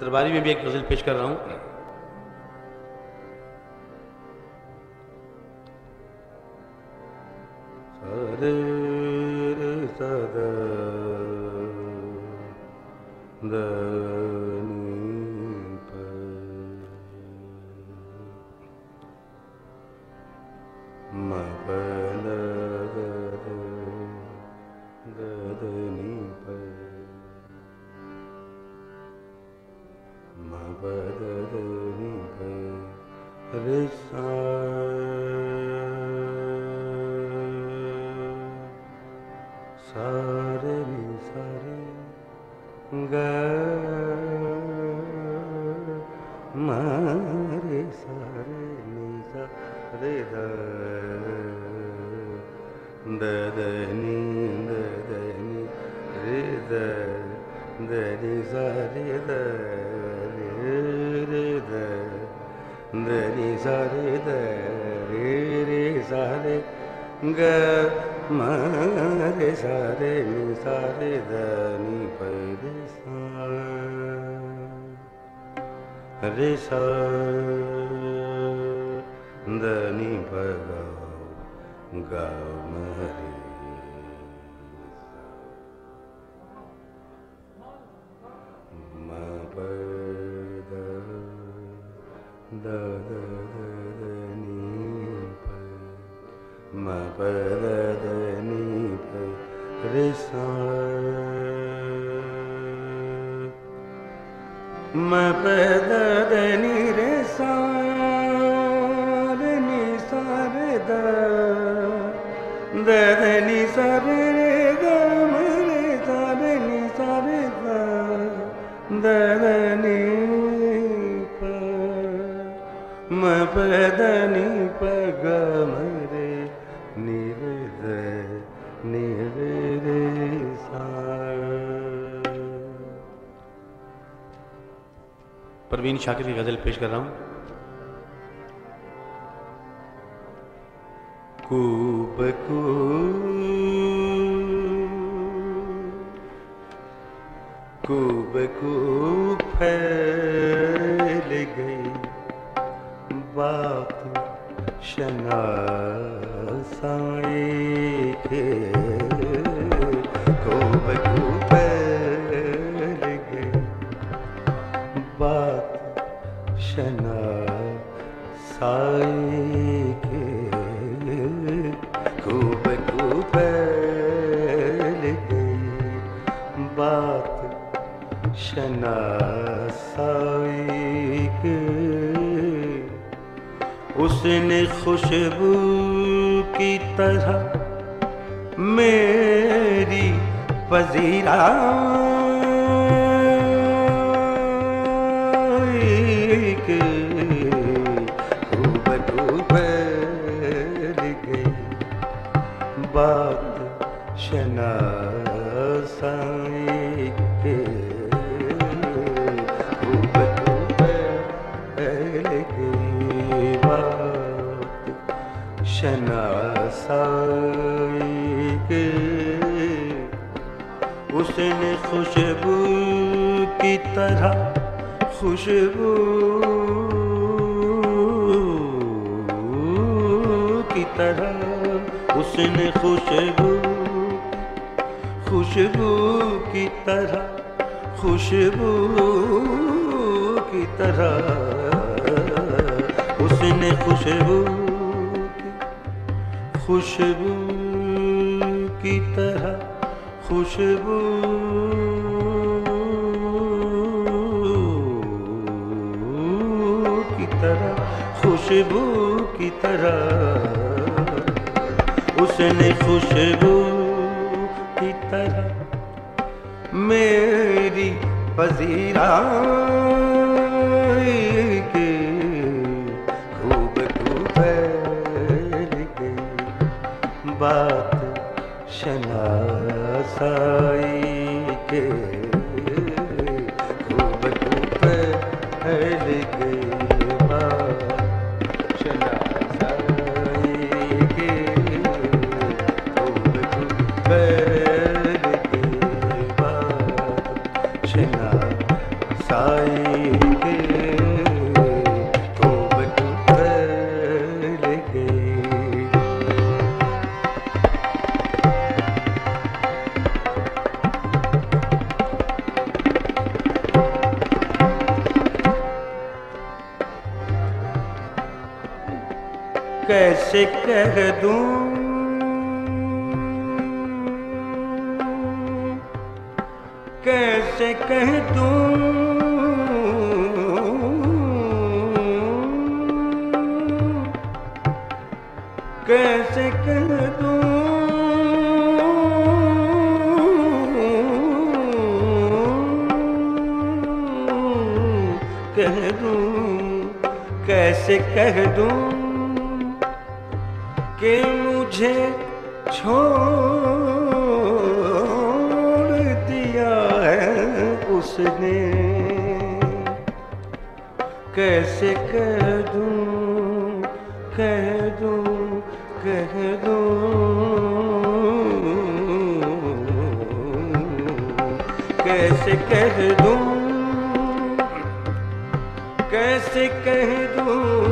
درباری میں بھی ایک غزل پیش کر رہا ہوں۔ سارے سدا سارے سارے مارے سارے نی سارے دنی دنی رے دنی سارے دنی سارے رے رے سارے گ مارے سارے نی سارے دنی پے رے سا دنی پگا گا مری م پد دنی رے سا م پد دنی رے سا نی سارے پروین شاکر کی غزل پیش کر رہا ہوں۔ کوب کو کوب کو پھیل گئی۔ بات شناسائی کے شناسائی کے خوب کو بات شناسائی کے اس نے خوشبو کی طرح میری پذیرا کے۔ اس نے خوشبو کی طرح خوشبو کی طرح اس نے خوشبو خوشبو کی طرح، خوشبو کی طرح اس نے خوشبو خوشبو کی طرح خوشبو۔ کی طرح، خوشبو کی طرح۔ اس نے خوشبو کی طرح میری پذیرا۔ شناسائی کیسے کہہ دوں؟ کیسے کہہ دوں؟ کیسے کہہ دوں؟ کہہ دوں کیسے کہہ دوں؟ کہ مجھے چھوڑ دیا ہے اس نے۔ کیسے کہہ دوں کہہ دوں کہہ دوں۔ کیسے کہہ دوں، کیسے کہہ دوں۔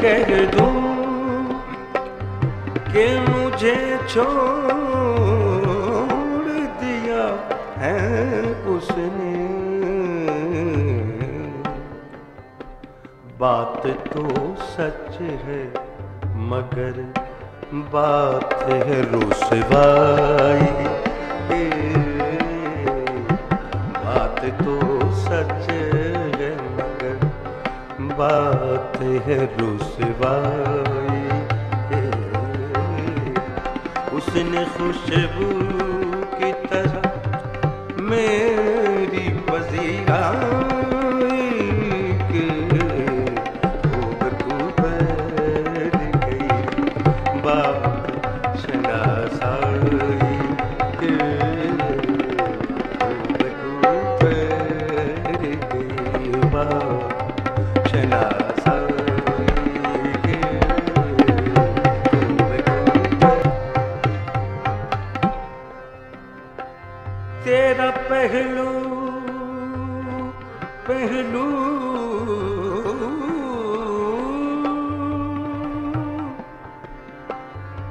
کہہ دوں کہ مجھے چھوڑ دیا ہے اس نے۔ بات تو سچ ہے، مگر بات ہے رسوائی۔ بات ہے رسوائی اس نے خوشبو کی طرح میری پذیرائی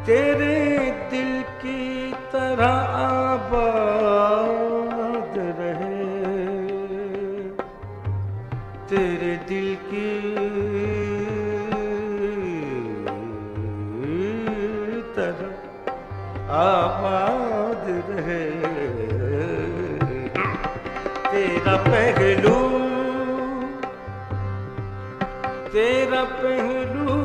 تیرے دل کی طرح آباد رہے۔ تیرے دل کی طرح آباد رہے۔ تیرا پہلو تیرا پہلو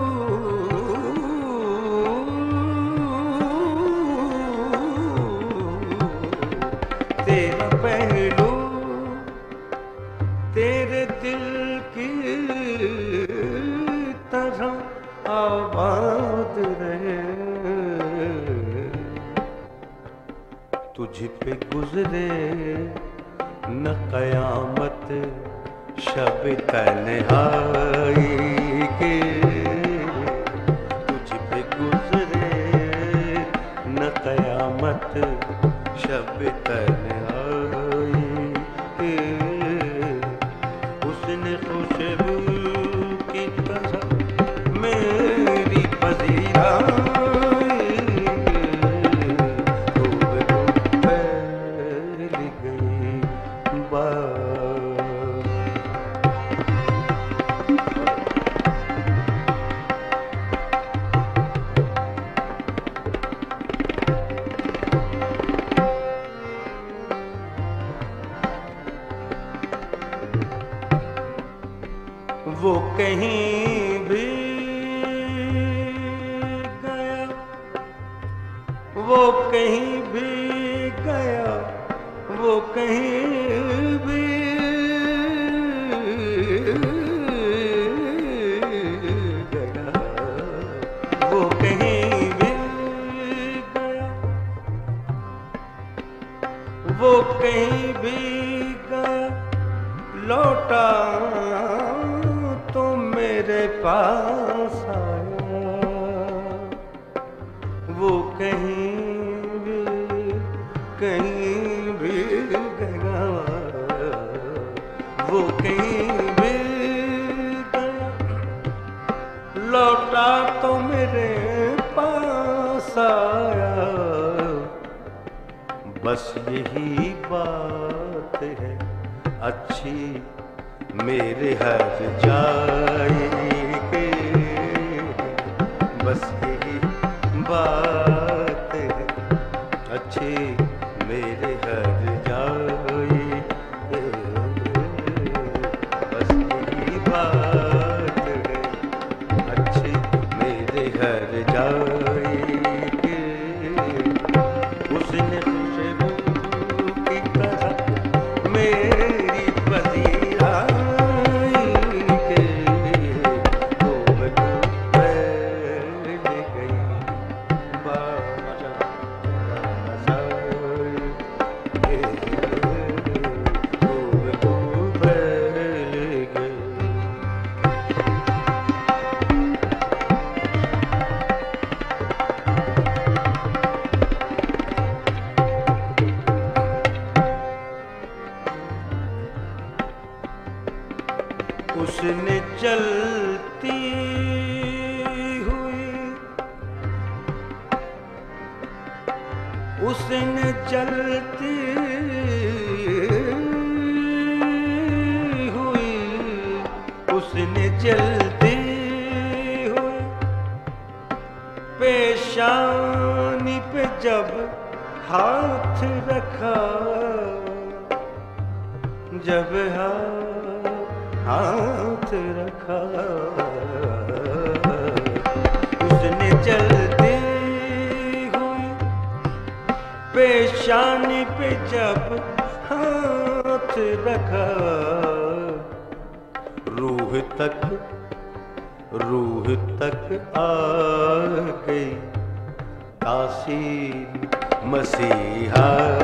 تجھ پہ گزرے، نہ قیامت شب تنہائی کے۔ تجھ پہ گزرے، نہ قیامت شب تنہائی وہ کہیں بھی گیا۔ وہ کہیں بھی گیا۔ وہ کہیں لوٹا تو میرے پاس آیا۔ بس یہی بات ہے، اچھی میرے ہر جائے کے بس یہی بات اس نے چلتی ہوئی۔ اس نے چلتی ہوئی۔ اس نے چلتی ہوئی۔ پیشانی پہ جب ہاتھ رکھا، جب ہاتھ ہاتھ رکھا۔ اس نے چلتی ہوئی پیشانی پہ جب ہاتھ رکھا۔ روح تک روح تک آ گئی۔ تاثیر مسیحا